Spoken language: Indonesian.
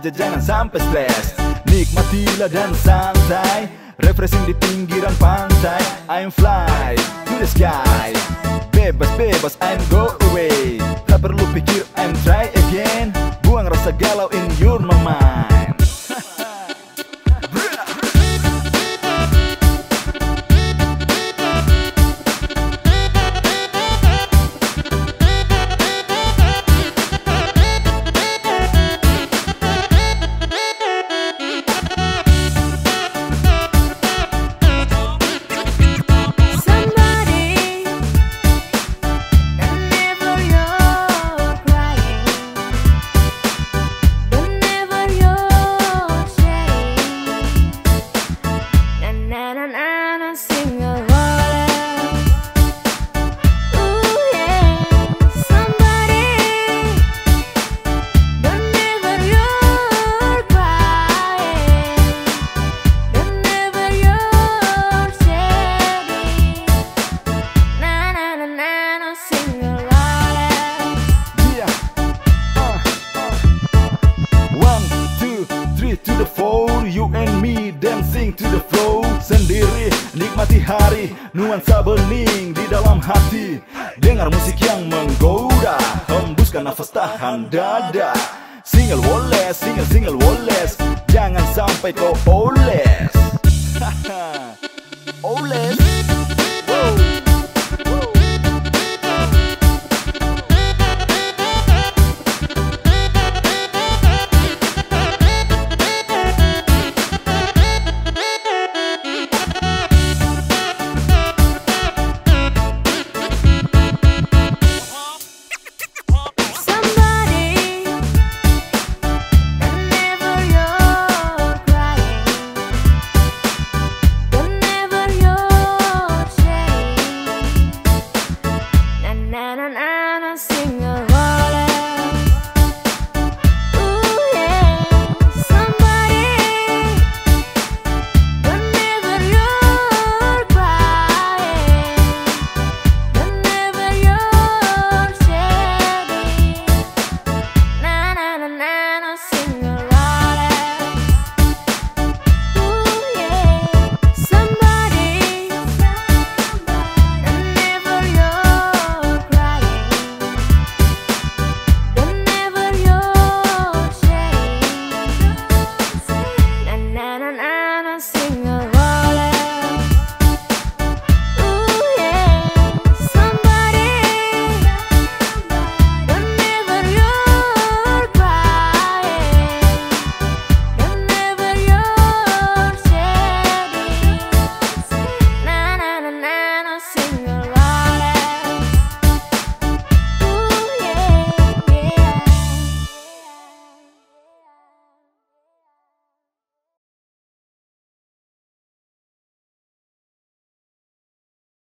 saja jangan sampai stress Nikmatilah dan santai Refreshing di pinggiran pantai. I'm fly to the sky. Bebas-bebas I'm go Sendiri. Nikmati hari Nuansa bening di dalam hati. Dengar musik yang menggoda Hembuskan nafas tahan dada. Single Wallace, single single Wallace Jangan sampai kau oles. Oles And I sing